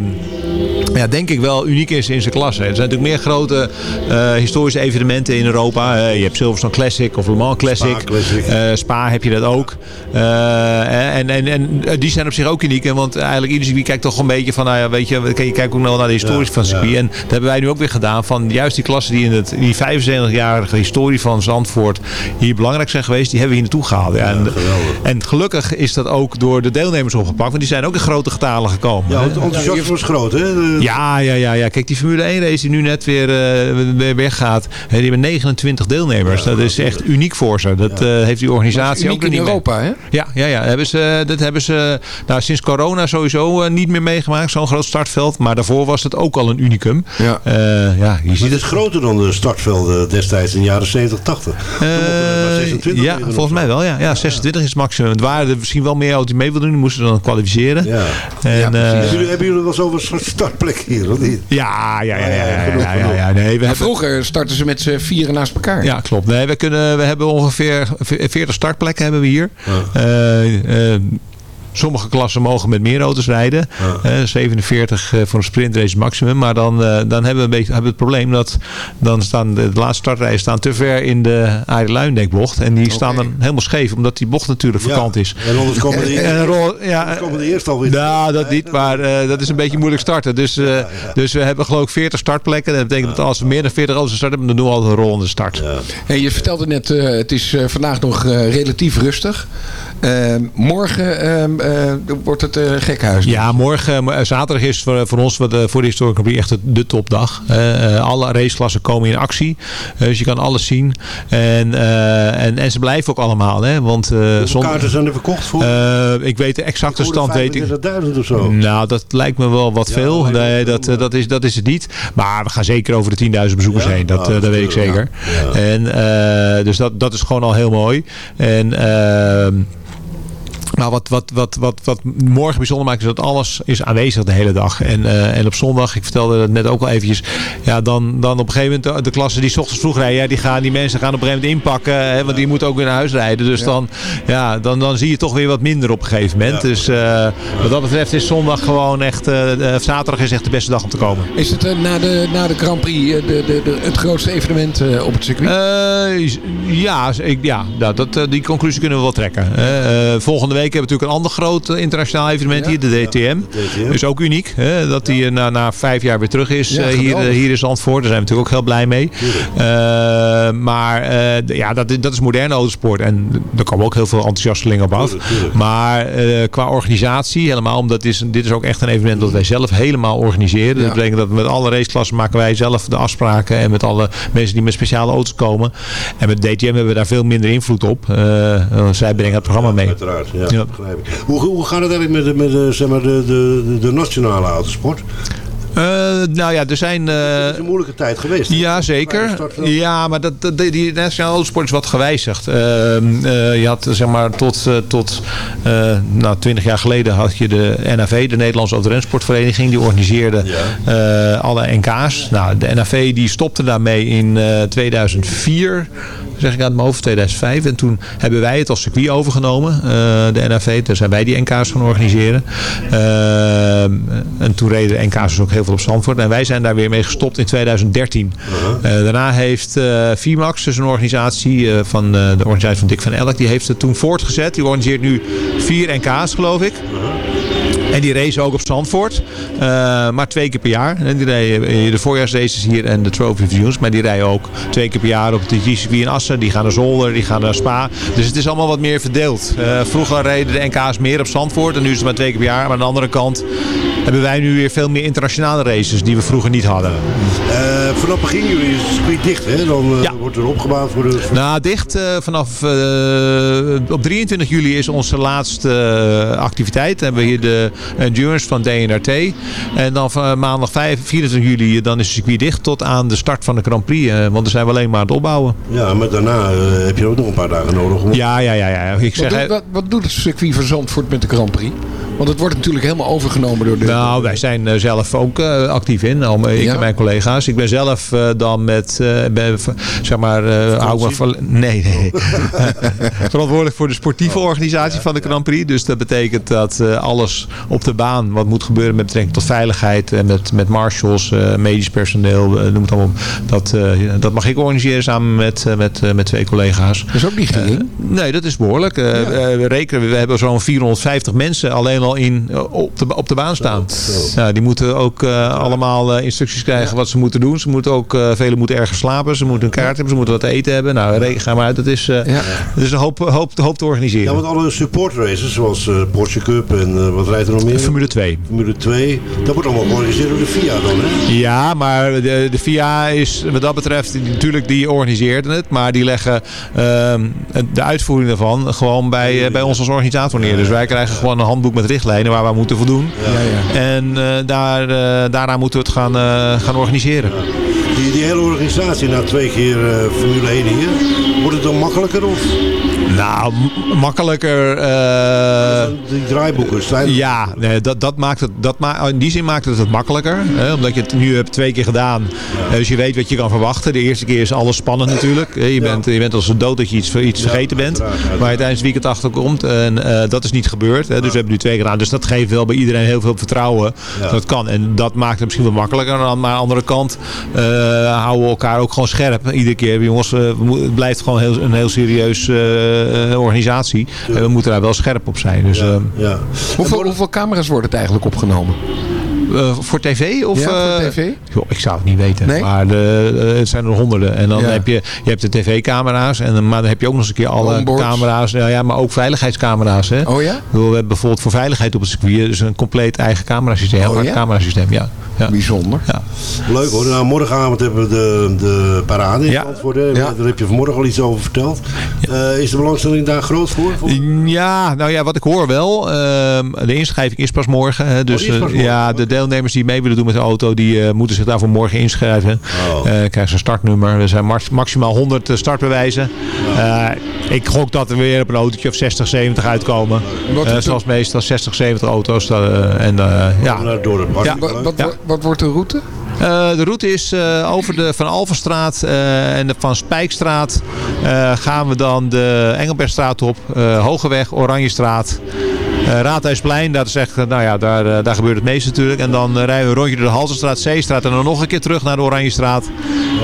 ja, denk ik wel uniek is in zijn klasse. Er zijn natuurlijk meer grote eh, historische evenementen in Europa. Eh, je hebt Silverstone Classic of Le Mans Classic. Spa Classic. Eh, Spa heb je dat ook. En, en, en die zijn op zich ook uniek. hè, Want eigenlijk ieder circuit kijkt toch een beetje van... Nou ja, weet je, je kijkt ook nog naar de historie van het circuit. En dat hebben wij nu ook weer gedaan. Van juist die klassen die in het, die 75-jarige historie van Zandvoort... hier belangrijk zijn geweest. Die hebben we hier naartoe gehaald. Ja, en, en gelukkig is dat ook door de deelnemers opgepakt. Want die zijn ook in grote getalen gekomen. Ja, het enthousiasme was groot, hè? Ja, ja, ja, ja. Kijk, die Formule 1 race die nu net weer, eh, weer weggaat. hè, Die hebben 29 deelnemers. dat is echt uniek voor ze. Dat eh, heeft die organisatie ook in mee. Europa, hè? Ja, ja, ja. Hebben ze, dat hebben ze nou, sinds corona sowieso eh, niet meer meegemaakt. Zo'n groot startveld. Maar daarvoor was het ook al een unicum. Ja. Eh, ja, je Maar ziet het is groter dan de startvelden destijds in de jaren 70, 80. Eh, maar 26 ja, volgens mij wel. Ja. ja, 26 is het maximum. Het waren er misschien wel meer auto's die mee wilden doen. Die moesten dan kwalificeren. Ja. En, eh, hebben, jullie, hebben jullie wel eens over een hier, of niet? ja, ja, ja, ja, ja, genoeg, ja, ja, genoeg. ja. Nee, we hebben, vroeger startten ze met z'n vieren naast elkaar. Ja, klopt. Nee, we, kunnen, we hebben ongeveer 40 startplekken hebben we hier. Eh, eh, Sommige klassen mogen met meer auto's rijden. Eh, 47 eh, voor een sprintrace maximum. Maar dan, eh, dan hebben we een beetje hebben we het probleem dat dan staan de, de laatste startrijden staan te ver in de Aarde-Luindekbocht. En die staan dan helemaal scheef. Omdat die bocht natuurlijk vakant is. En anders komen de, rol- ja, komen de eerste alweer. nou, dat niet, maar eh, dat is een beetje moeilijk starten. Dus, eh, dus we hebben geloof ik 40 startplekken. Dat betekent dat als we meer dan 40 auto's starten hebben, dan doen we altijd een rollende start. Hey, je vertelde net, eh, het is eh, vandaag nog eh, relatief rustig. Eh, morgen ehm, eh, wordt het eh gekhuis. Ja, morgen, eh, zaterdag is voor, voor ons wat, eh, voor de Historic Grand Prix echt de, topdag. Eh, eh, alle raceklassen komen in actie. Eh, dus je kan alles zien. En, eh, en, en ze blijven ook allemaal. Hè, want, eh, Hoeveel zonder- kaarten zijn er verkocht voor? Eh, ik weet de exacte stand. Weet ik. 35.000 of zo. Nou, dat lijkt me wel wat veel. Nee, dat, eh, dat, is, dat is het niet. Maar we gaan zeker over de 10.000 bezoekers Ja? heen. Dat, eh, dat dat weet ik zeker. ja. En, eh, dus dat, dat is gewoon al heel mooi. En... maar wat, wat, wat, wat, wat morgen bijzonder maakt is dat alles is aanwezig de hele dag. En, eh, en op zondag, ik vertelde het net ook al eventjes. Ja, dan, dan op een gegeven moment de, de klassen die 's ochtends vroeg rijden. Ja, die, gaan, die mensen gaan op een gegeven moment inpakken. Hè, want die moeten ook weer naar huis rijden. Dus Dan, ja, dan, dan zie je toch weer wat minder op een gegeven moment. Dus eh, wat dat betreft is zondag gewoon echt... eh, eh, zaterdag is echt de beste dag om te komen. Is het eh, na, de, na de Grand Prix eh, de, de, de, het grootste evenement eh, op het circuit? Eh, ja, ik, ja nou, dat, eh, die conclusie kunnen we wel trekken. Eh, eh, volgende week hebben we natuurlijk een ander groot eh, internationaal evenement hier, de DTM. DTM. Is ook uniek, hè, dat die eh, na, na vijf jaar weer terug is Ja, eh, hier, hier in Zandvoort. Daar zijn we natuurlijk ook heel blij mee. Maar ja, dat, dat is moderne autosport. En daar komen ook heel veel enthousiastelingen op af. Tuurlijk, tuurlijk. Maar qua organisatie, helemaal omdat dit is, dit is ook echt een evenement dat wij zelf helemaal organiseren. Ja. Dat betekent dat met alle raceklassen maken wij zelf de afspraken. En met alle mensen die met speciale auto's komen. En met DTM hebben we daar veel minder invloed op. Zij brengen het programma mee. Uiteraard, ja, Ja. begrijp ik. Hoe, hoe gaat het eigenlijk met, de, met zeg maar de, de, de nationale autosport? Eh, nou ja, er zijn... eh, Het is een moeilijke tijd geweest. hè? Ja, zeker. Ja, maar dat, dat, die- die nationale autosport is wat gewijzigd. Ehm, eh, je had zeg maar tot, eh, tot eh, nou, 20 jaar geleden had je de NAV, de Nederlandse Autorensportvereniging. Die organiseerde eh, alle NK's. Nou, de NAV die stopte daarmee in eh 2004, zeg ik aan het mijn hoofd, 2005. En toen hebben wij het als circuit overgenomen, eh, de NAV. Toen zijn wij die NK's gaan organiseren. Ehm, en toen reden de NK's dus ook heel veel op Zandvoort. En wij zijn daar weer mee gestopt in 2013. Eh, daarna heeft eh VMAX, dus een organisatie eh, van eh, de organisatie van Dick van Elk, die heeft het toen voortgezet. Die organiseert nu vier NK's geloof ik. En die racen ook op Zandvoort. Eh, maar twee keer per jaar. En die rijden eh, de voorjaarsraces hier en de Trophy Views. Maar die rijden ook twee keer per jaar op de GCV in Assen. Die gaan naar Zolder, die gaan naar Spa. Dus het is allemaal wat meer verdeeld. Eh, vroeger reden de NK's meer op Zandvoort. En nu is het maar twee keer per jaar. Maar aan de andere kant hebben wij nu weer veel meer internationale races die we vroeger niet hadden. Eh, vanaf begin juli is het circuit dicht, hè? Dan eh, wordt er opgebouwd voor de... Nou, dicht eh, vanaf eh, op 23 juli is onze laatste eh, activiteit. Dan hebben we hier de endurance van DNRT. En dan van maandag 5, 24 juli dan is het circuit dicht tot aan de start van de Grand Prix. eh, want dan zijn we alleen maar aan het opbouwen. Ja, maar daarna heb je ook nog een paar dagen nodig. Om... Ja, ja, ja. ja. Ik zeg, Wat, doet, wat, wat doet het circuit van Zandvoort met de Grand Prix? Want het wordt natuurlijk helemaal overgenomen door de... Nou, wij zijn eh, zelf ook eh, actief in. Al, ik Ja? en mijn collega's. Ik ben zelf eh, dan met, eh, ben, zeg maar, eh, me van- nee, nee. (laughs) Verantwoordelijk voor de sportieve organisatie van de Grand Prix. Dus dat betekent dat eh, alles op de baan, wat moet gebeuren met betrekking tot veiligheid en met, met marshals, eh, medisch personeel, noem het allemaal op. Dat, eh, dat mag ik organiseren samen met, eh, met, eh, met twee collega's. Dat is ook niet gering. nee, dat is behoorlijk. Eh, eh, we rekenen, we hebben zo'n 450 mensen alleen al in, eh, op, de, op de baan staan. Ja, die moeten ook eh, allemaal eh, instructies krijgen wat ze moeten doen. Ze moeten ook, eh velen moeten ergens slapen. Ze moeten een kaart hebben. Ze moeten wat te eten hebben. Nou, ga maar uit. Dat is, eh, dat is een hoop, hoop, hoop te organiseren. Ja, want alle support races, zoals eh Porsche Cup en wat rijdt er nog meer? Formule 2. Formule 2. Dat wordt allemaal georganiseerd door de FIA dan, hè? Ja, maar de, de FIA is wat dat betreft, natuurlijk die organiseerden het. Maar die leggen ehm, de uitvoering daarvan gewoon bij, bij ons als organisator neer. Dus wij krijgen gewoon een handboek met richtlijnen waar we moeten voldoen. En eh, daar, eh, daarna moeten we het gaan, eh, gaan organiseren. Die, die hele organisatie na twee keer Formule 1 hier, wordt het dan makkelijker of? Nou, makkelijker. eh, die draaiboeken zijn. Ja, nee, dat, dat maakt het, dat ma in die zin maakt het het makkelijker. Hè, omdat je het nu hebt twee keer gedaan. Eh, dus je weet wat je kan verwachten. De eerste keer is alles spannend natuurlijk. Je, bent, je bent als een dood dat je iets, iets vergeten bent. Waar je tijdens het weekend achter komt. En eh, dat is niet gebeurd. Hè, dus we hebben nu twee keer gedaan. Dus dat geeft wel bij iedereen heel veel vertrouwen. Dat het kan. En dat maakt het misschien wel makkelijker. Maar aan de andere kant houden we elkaar ook gewoon scherp. Iedere keer. Jongens, het blijft gewoon heel, een heel serieus organisatie. En we moeten daar wel scherp op zijn. Dus, ehm, Ja. Hoeveel, hoeveel camera's wordt het eigenlijk opgenomen? Eh, voor tv? Of, Ja, voor eh, tv? joh, ik zou het niet weten. Nee? Maar de, eh, het zijn er honderden. En dan Ja. heb je, je hebt de tv-camera's. En, dan- maar dan heb je ook nog eens een keer alle camera's. Ja, ja, maar ook veiligheidscamera's. Hè? Oh ja? We hebben bijvoorbeeld voor veiligheid op het circuit. Dus een compleet eigen camerasysteem. Oh hard ja? camerasysteem. Ja. Ja. Bijzonder. Ja. Leuk hoor. Nou, morgenavond hebben we de, de parade in Ja. Daar heb je vanmorgen al iets over verteld. Eh, is de belangstelling daar groot voor? voor? Ja, nou ja, wat ik hoor wel. ehm, de inschrijving is pas morgen. Hè, dus pas morgen, ja, de deelnemers die mee willen doen met de auto, die eh, moeten zich daarvoor morgen inschrijven. Oh. Eh, krijgen ze een startnummer. Er zijn max- maximaal 100 eh, startbewijzen. Eh, ik gok dat er weer op een autootje of 60, 70 uitkomen. Zoals meestal 60, 70 auto's. en eh, ja. Nou, door het Ja. Wat, wat, Ja. wat, wat wordt de route? Eh, de route is eh, over de Van Alvenstraat eh, en de Van Spijkstraat eh, gaan we dan de Engelbertstraat op, eh Hogeweg, Oranjestraat. Eh Raadhuisplein, dat is echt, eh, nou ja, daar, eh, daar gebeurt het meeste natuurlijk. En dan rijden we een rondje door de Halsenstraat, Zeestraat en dan nog een keer terug naar de Oranjestraat.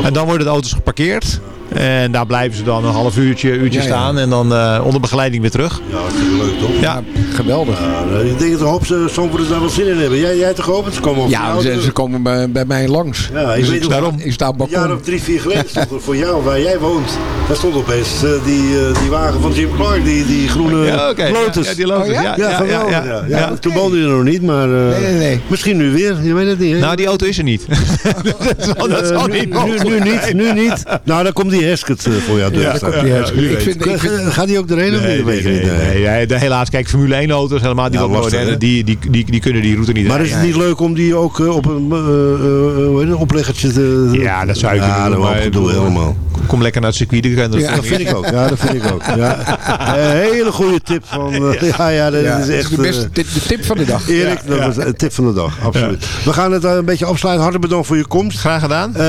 En dan worden de auto's geparkeerd. En daar blijven ze dan een half uurtje, uurtje Ja, ja. staan en dan eh, onder begeleiding weer terug. Ja, hartstikke leuk toch? Ja, geweldig. Ja, ik denk dat de hoop ze Zandvoorters daar wel zin in hebben. Jij, jij toch ook? Ze komen Ja, ze, dus- ze komen bij, bij mij langs. Ja, ik Dus weet ik, sta, ik sta op het Een jaar balkon. of drie, vier geleden stond er voor jou, waar jij woont, daar stond opeens eh, die, eh, die wagen van Jim Clark, die, die groene Ja, oké. Lotus. Ja, die Lotus, Oh, ja? ja, Ja, ja, geweldig, ja, ja, ja. Ja, Toen woonde je er nog niet, maar eh, Nee, nee, nee. misschien nu weer, je weet het niet. Hè? Nou, die auto is er niet. (laughs) (laughs) dat zal, dat Eh, nu, niet nu, nu niet, nu niet. Nou, dan komt die Hesket eh, voor jou deur staan. Ik ik vind- Gaat die ook erheen of niet? Weet nee, niet. nee, de- helaas, kijk, Formule 1 auto's helemaal, die, hè? die, die, die, die kunnen die route niet Maar is het niet leuk om die ook eh, op een opleggertje te... Ja, dat zou ja, kunnen doen. ik helemaal. Kom lekker naar het circuit. Ja, dat vind ik ook. Ja, dat vind ik ook. Ja. (laughs) Een hele goede tip van... eh, ja, ja, dat is echt... de beste eh, tip, de tip van de dag. Erik, dat was een tip van de dag, absoluut. We gaan het eh, een beetje afsluiten. Hartelijk bedankt voor je komst. Graag gedaan. Eh,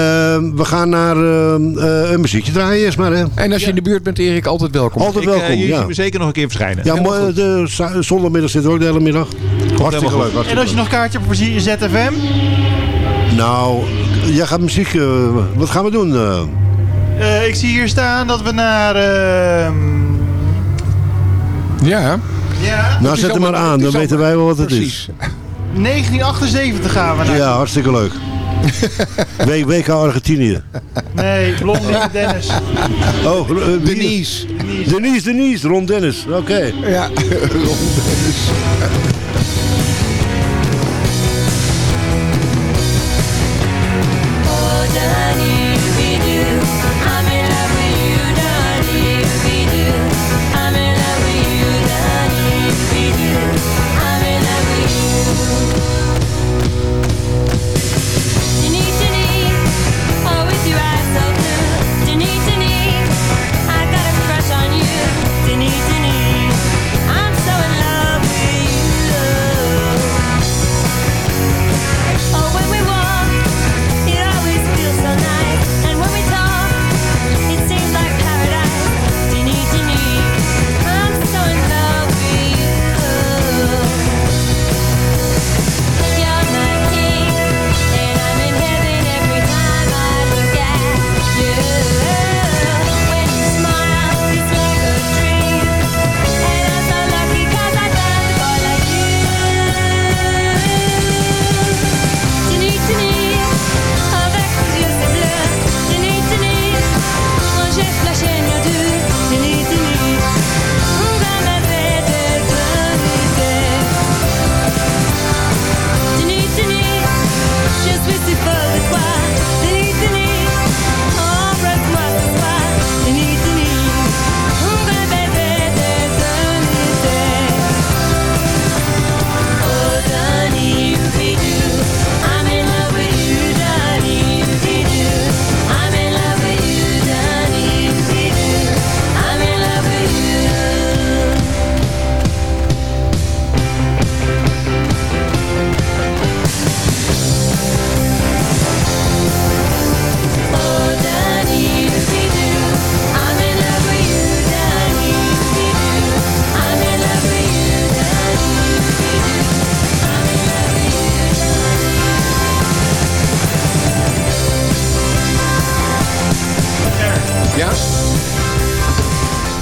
we gaan naar eh, eh, een muziekje draaien eerst maar. Hè. En als je in de buurt bent, Erik, altijd welkom. Altijd Ik, eh, welkom, je ja. zeker nog een keer verschijnen. Ja, mo- de za- zondagmiddag zitten we ook de hele middag. Hartstikke leuk. hartstikke En als je nog kaartje hebt voor ZFM? Nou, jij gaat muziek... eh, wat gaan we doen? eh? Eh, ik zie hier staan dat we naar... ehm, Ja. Ja? Nou, zet hem maar aan, dan weten wij wel wat het is. 1978 gaan we naar. Ja, hartstikke leuk. WK Argentinië. Nee, Blondie en Dennis. Oh, uh, wie- Denise. Denise, Denise, Ron Dennis. Oké. Ja, (laughs) Ron Dennis.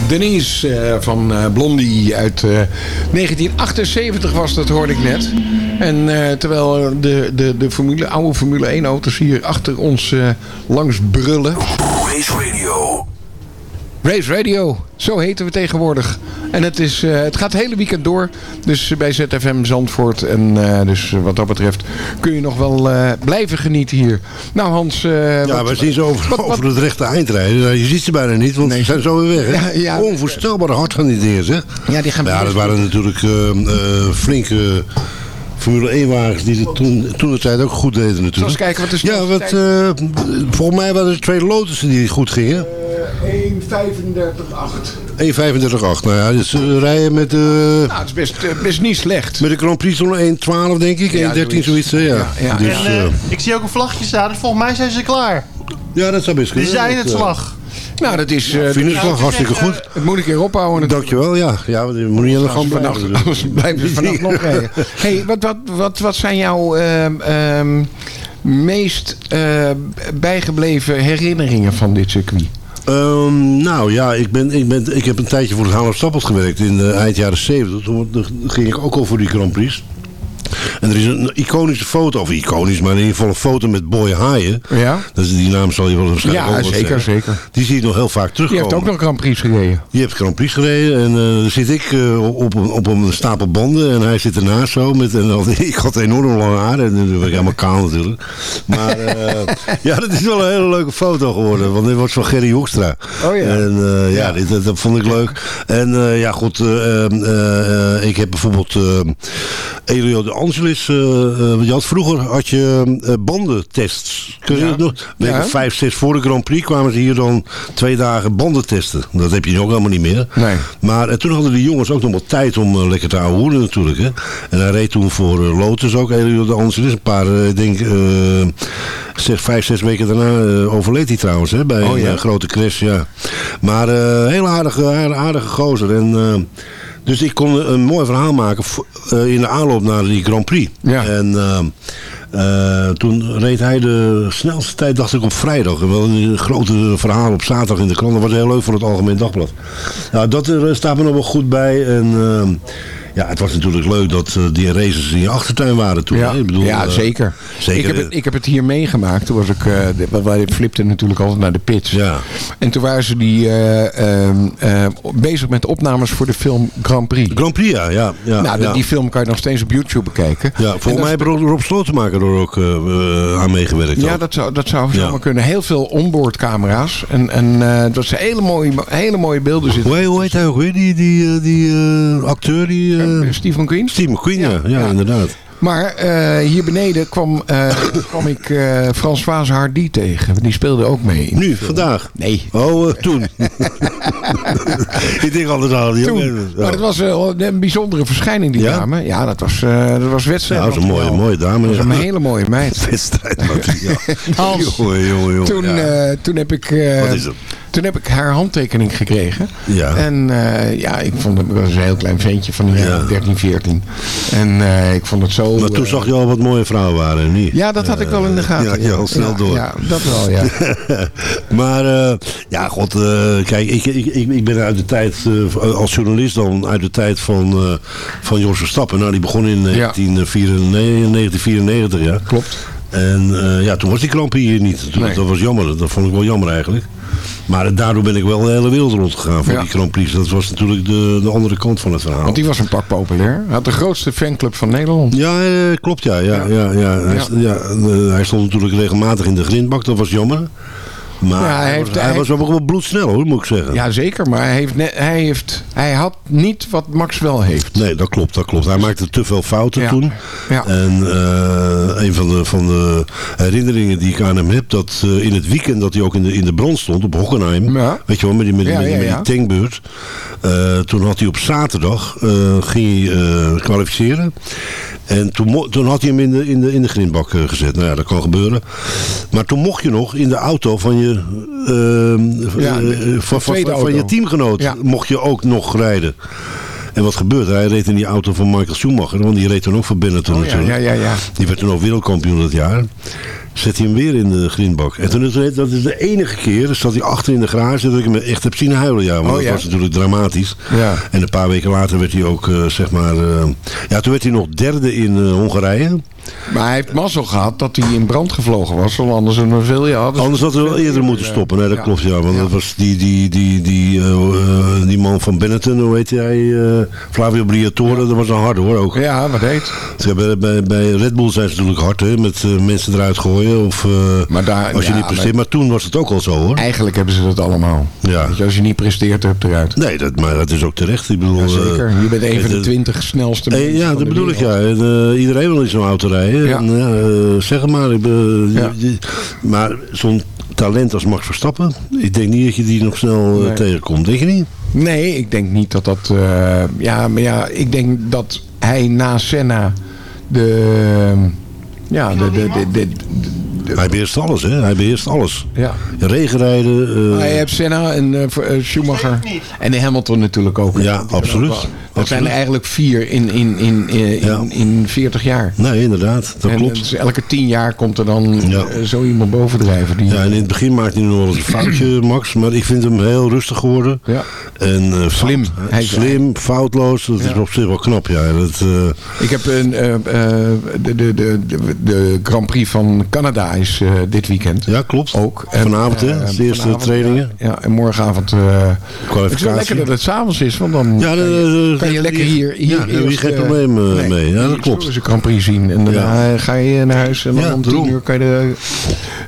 Denise eh, van eh, Blondie uit eh, 1978 was dat, hoorde ik net. En eh, terwijl de, de, de Formule, oude Formule 1 auto's hier achter ons eh, langs brullen. Race Radio. Race Radio, zo heten we tegenwoordig. En het, is, eh, het gaat het hele weekend door. Dus bij ZFM Zandvoort. En eh, dus wat dat betreft kun je nog wel eh, blijven genieten hier. Nou Hans... Ja, wat- we zien ze over, wat- wat- over het rechte eindrijden. Nou, Je ziet ze bijna niet, want ze zijn zo weer weg. Hè? Ja, ja. Onvoorstelbaar hard gaan die dingen, zeg. Ja, die gaan ja, dat waren natuurlijk flinke Formule 1 wagens die het toen, toen de tijd ook goed deden natuurlijk. Eens kijken wat de Ja, wat, volgens mij waren er twee Lotussen die goed gingen. 1.35.8. 1.35.8. Nou ja, dus ze rijden met, eh Nou, het is best, eh, best niet slecht. met de Grand Prix zo'n 1.12 denk ik. 1.13 Ja, zoiets. ja. Ja, ja. Dus, En eh, eh, ik zie ook een vlagje staan, dus volgens mij zijn ze klaar. ja, dat zou best Die kunnen. zijn Dat, het eh, slag. Nou, dat is... eh, Finishvlag, hartstikke goed. Het moet ik keer ophouden. Dankjewel, ja. Ja, want je moet niet aan de gang Vannacht, blijven. anders blijven we (laughs) vannacht nog rijden. hey, wat, wat, wat, wat zijn jouw ehm, ehm, meest eh, bijgebleven herinneringen van dit circuit? Ehm, nou ja, ik, ben, ik, ben, ik heb een tijdje voor het Haarlem Stappelt gewerkt in de eind jaren 70. Toen toen ging ik ook al voor die Grand Prix. En er is een iconische foto, of iconisch, maar in ieder geval een foto met Boy Haaien. Ja? Dat is, die naam zal je wel waarschijnlijk Ja, ook zeker, zeggen. zeker. Die zie je nog heel vaak terugkomen. heeft ook nog Grand Prix gereden. Die heeft Grand Prix gereden en eh, dan zit ik eh, op, een, op een stapel banden en hij zit ernaast zo. Met, en dan, (laughs) ik had enorm lang haar en nu ben ik helemaal kaal natuurlijk. Maar eh, (laughs) ja, dat is wel een hele leuke foto geworden, want dit was van Gerry Hoekstra. Oh ja. En ja, dit, dat, dat vond ik leuk. En ja, goed, eh, eh, eh, ik heb bijvoorbeeld Elio de Angelis. eh, je had vroeger had je eh, bandentests. Kun je Ja. dat nog? Week Ja. of vijf, zes voor de Grand Prix kwamen ze hier dan twee dagen banden testen. Dat heb je nu ook helemaal niet meer. Nee. Maar toen hadden die jongens ook nog wel tijd om lekker te ouwehoeren natuurlijk. Hè. En hij reed toen voor Lotus ook, Elio de Angelis. Een paar, ik denk, zes, vijf, zes weken daarna overleed hij trouwens. Hè, bij Oh, ja. een grote crash, ja. Maar heel aardige, aardige, aardige gozer. En, dus ik kon een mooi verhaal maken eh, in de aanloop naar die Grand Prix. Ja. En, eh, Eh, toen reed hij de snelste tijd, dacht ik, op vrijdag. Wel een grote verhaal op zaterdag in de krant. Dat was heel leuk voor het Algemeen Dagblad. Nou, dat er, staat me nog wel goed bij. En ehm, ja, het was natuurlijk leuk dat eh, die races in je achtertuin waren toen. Ja, hè? Ik bedoel, ja eh, zeker. zeker. Ik heb, het, ik heb het hier meegemaakt. Toen was ik, de- wij flipten natuurlijk altijd naar de pits. Ja. En toen waren ze die, eh, ehm, eh, bezig met opnames voor de film Grand Prix. Grand Prix, ja. ja, ja, nou, ja. die film kan je nog steeds op YouTube bekijken. Ja, En volgens mij heeft Rob, Slotenmaker er ook aan meegewerkt. Ja, ook. dat zou, dat zou zomaar kunnen. Heel veel onboardcamera's. En, en dat zijn hele mooie, hele mooie beelden zitten. Hoe, heet- hoe heet hij ook weer? Die, die, die acteur? Die, eh, Steve McQueen? Steve McQueen, ja. Ja, inderdaad. Maar eh, hier beneden kwam, eh, kwam ik eh Françoise Hardy tegen. Die speelde ook mee. Nu, vandaag? Nee. Oh, toen. (laughs) ik denk altijd al. die Toen. Maar het was een bijzondere verschijning, die Ja? dame. Ja, dat was, dat was wedstrijd. Ja, dat is een mooie, mooie dame. Dat was ja. een hele mooie meid. (laughs) Wedstrijdmateriaal. (laughs) Hans. Jongen, jongen, jongen. Toen, toen, heb ik, Wat is het? Toen heb ik haar handtekening gekregen. Ja. En eh, ja, ik vond het ik was een heel klein ventje van jaren 13, 14. En eh, ik vond het zo... Maar toen eh, zag je al wat mooie vrouwen waren, niet? Ja, dat had ik wel in de gaten. Ja, ja, al snel Ja, door. Ja, dat wel, ja. (laughs) maar ja, god, kijk, ik, ik, ik, ik ben uit de tijd, als journalist dan, uit de tijd van, van Jos Verstappen. Nou, die begon in 1994, 1994 ja. Klopt. En ja, toen was die kramp hier niet. Toen, Dat was jammer, dat vond ik wel jammer eigenlijk. Maar daardoor ben ik wel de hele wereld rondgegaan voor Ja. die Grand Prix. Dat was natuurlijk de, de andere kant van het verhaal. Want die was een pak populair. Hij had de grootste fanclub van Nederland. Ja, eh, klopt ja. ja, ja. ja, Hij, Ja. ja, eh, hij stond natuurlijk regelmatig in de grindbak, dat was jammer. Maar Ja, hij heeft- was, hij hij- was wel bloedsnel hoor, moet ik zeggen. Ja, zeker. Maar hij, heeft net, hij, heeft, hij had niet wat Max wel heeft. Nee, dat klopt, dat klopt. Hij maakte te veel fouten Ja. toen. Ja. En eh, een van de, van de herinneringen die ik aan hem heb, dat eh, in het weekend dat hij ook in de, in de brand stond op Hockenheim, weet je wel, met die, met, die- met, die- ja, met ja. die tankbeurt, eh, toen had hij op zaterdag, ging hij kwalificeren. En toen, toen had hij hem in de, in de, in de grindbak eh, gezet. Nou ja, dat kan gebeuren. Maar toen mocht je nog in de auto van je, ehm, Ja, eh, de- van, van, van, van je teamgenoot Ja. mocht je ook nog rijden. En wat gebeurde? Hij reed in die auto van Michael Schumacher. Want die reed toen ook voor Benetton Oh, ja, natuurlijk. ja, ja, ja. Die werd toen ook wereldkampioen dat jaar. Zet hij hem weer in de grindbak. En toen is het, dat is de enige keer, zat hij achter in de garage, dat ik hem echt heb zien huilen. Ja, want Oh, dat was natuurlijk dramatisch. Ja. En een paar weken later werd hij ook, eh, zeg maar... eh, ja, toen werd hij nog derde in eh, Hongarije. Maar hij heeft mazzel gehad dat hij in brand gevlogen was. Want anders een veel ja, hadden ze- Anders had hij wel eerder moeten stoppen. Nee, dat Ja. klopt, ja. Want dat was die, die, die, die, eh, eh, die man van Benetton, hoe heet hij? eh, Flavio Briatore, dat was een harde hoor ook. Ja, wat heet? Bij, bij Red Bull zijn ze natuurlijk hard, hè, met mensen eruit gooien. Of Maar daar, als je niet presteert. maar toen was het ook al zo hoor. Eigenlijk hebben ze dat allemaal. Ja. Je, als je niet presteert, heb je eruit. Nee, dat, maar dat is ook terecht. Ik bedoel, zeker. Je bent een van de 20 snelste mensen ja, dat bedoel ik ja. En, iedereen wil in zo'n auto rijden. Ja. En, eh, zeg maar. Ik ben- Ja. maar zo'n talent als Max Verstappen, ik denk niet dat je die nog snel eh, Nee. tegenkomt. Denk je niet? Nee, ik denk niet dat dat... eh, ja, maar ja, ik denk dat hij na Senna de... Ja, de... de, de, de, de- Hij beheerst alles, hè? Hij beheerst alles. ja. Regenrijden. eh, Maar je hebt Senna en eh, eh, Schumacher en de Hamilton natuurlijk ook. Ja, absoluut. Dat zijn er eigenlijk vier in, in, in, in, Ja. in, in 40 jaar. Nee, inderdaad. Dat en klopt. dus elke 10 jaar komt er dan Ja. zo iemand bovendrijven. Die, Ja, en in het begin maakte hij nog wel eens een foutje, (clears throat) Max. Maar ik vind hem heel rustig geworden. Ja. En eh, Slim. fout- Hij is- slim, foutloos. Dat is op zich wel knap, ja. Dat, eh, Ik heb een, eh, eh, de, de, de, de, de Grand Prix van Canada is eh, dit weekend. ja, klopt. Ook. En, Vanavond, hè? eh, De eerste vanavond, trainingen. Ja, ja, en morgenavond. eh het is Kwalificatie. lekker dat het s'avonds is, want dan Ja, kan, je, de- kan je lekker hier, hier ja, heb je geen eh, probleem, eh, mee. Ja, dat klopt. eens een Grand Prix zien. En daarna eh, ga je naar huis en dan om tien daarom. uur kan je de...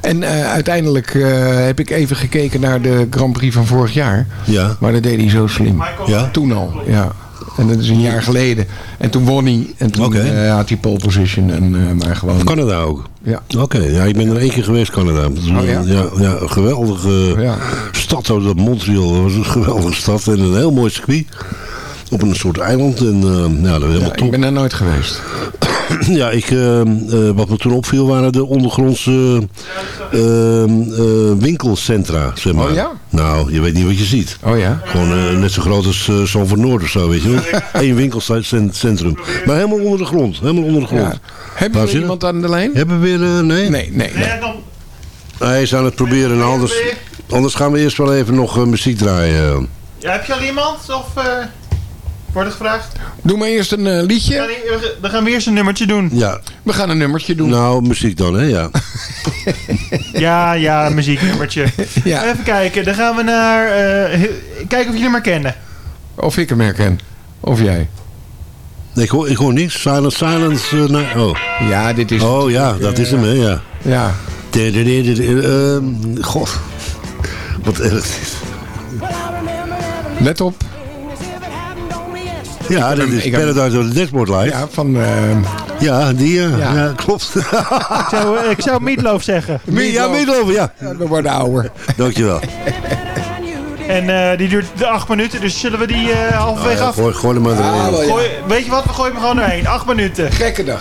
En eh, uiteindelijk eh, heb ik even gekeken naar de Grand Prix van vorig jaar. Ja. Maar dat deed hij zo slim. Ja? Toen al, ja. En dat is een jaar geleden. En toen won hij. En toen eh, had hij pole position. En, eh, maar gewoon... Canada ook. Ja. Oké, ja, ik ben er één keer geweest, Canada. Oh, ja? ja, ja, een geweldige Ja. stad, dat Montreal. Dat was een geweldige stad en een heel mooi circuit. Op een soort eiland en eh ja, dat was helemaal Ja, top. ik ben daar nooit geweest. (clears throat) ja, ik, eh, eh, wat me toen opviel waren de ondergrondse winkelcentra, zeg maar. Oh ja? Nou, je weet niet wat je ziet. Oh ja? Gewoon net zo groot als uh, Zandvoort Noord of zo, weet je wel. (laughs) Eén winkelcentrum. Maar helemaal onder de grond. Helemaal onder de grond. Ja. Hebben we iemand aan de lijn? Hebben we weer... eh, nee? Nee, nee, nee. Hij is aan het proberen. Anders, anders gaan we eerst wel even nog muziek draaien. Ja, heb je al iemand? Of eh, wordt het gevraagd? Doe maar eerst een eh, liedje. Ja, Dan gaan we eerst een nummertje doen. Ja. We gaan een nummertje doen. Nou, muziek dan, hè? Ja. (laughs) Ja, ja, muzieknummertje. Ja. Even kijken, dan gaan we naar... eh, he- kijken of jullie hem herkennen. Of ik hem herken. Of jij. Nee, ik hoor, ik hoor niks. Silent Silence. eh. Oh. Ja, dit is... Oh ja, dat is hem, hè? Ja. Ja. Ehm, God. Wat erg dit. Let op. Ja, dat is ik heb- Paradise on the Dashboard Live. Ja, van... eh, Ja, die, ja. Ja. ja. klopt. (laughs) Ik zou, eh, ik zou Meatloaf zeggen. (laughs) ja, Meatloaf, ja. ja, we worden ouder. Dankjewel. En eh, die duurt de acht minuten, dus zullen we die eh halverwege ja, af... gooi, gooi er maar erin. Ah, weet je wat, we gooien hem gewoon erheen. Acht minuten. Gekke dag.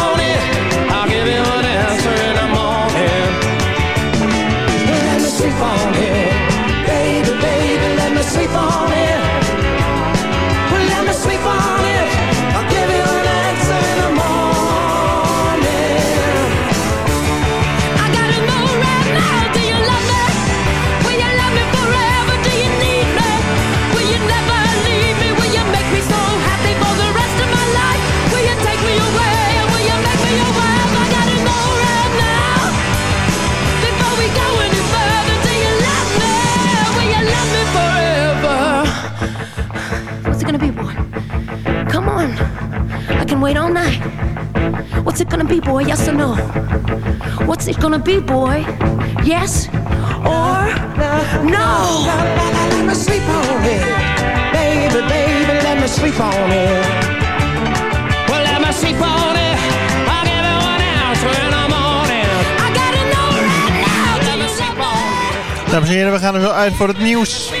Wait all night. What's it gonna be, boy? Yes or no? What's it gonna be, boy? Yes or no? Let me sleep on it. Baby, baby, let me sleep on it. Well, let me sleep on it. I'll give you an answer in the morning. I gotta know right now. You love me? Dames en heren, we gaan er zo uit voor het nieuws.